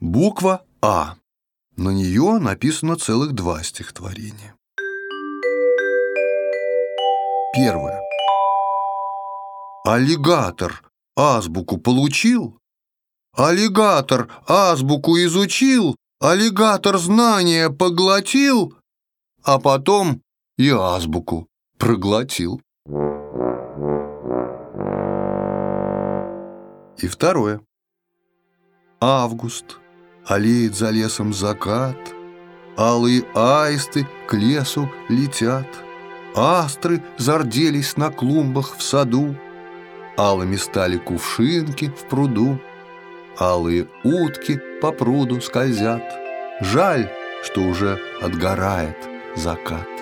Буква А. На нее написано целых два стихотворения. Первое. Аллигатор азбуку получил? Аллигатор азбуку изучил? Аллигатор знания поглотил? А потом и азбуку проглотил. И второе. Август. Олеет за лесом закат. Алые аисты к лесу летят. Астры зарделись на клумбах в саду. Алыми стали кувшинки в пруду. Алые утки по пруду скользят. Жаль, что уже отгорает закат.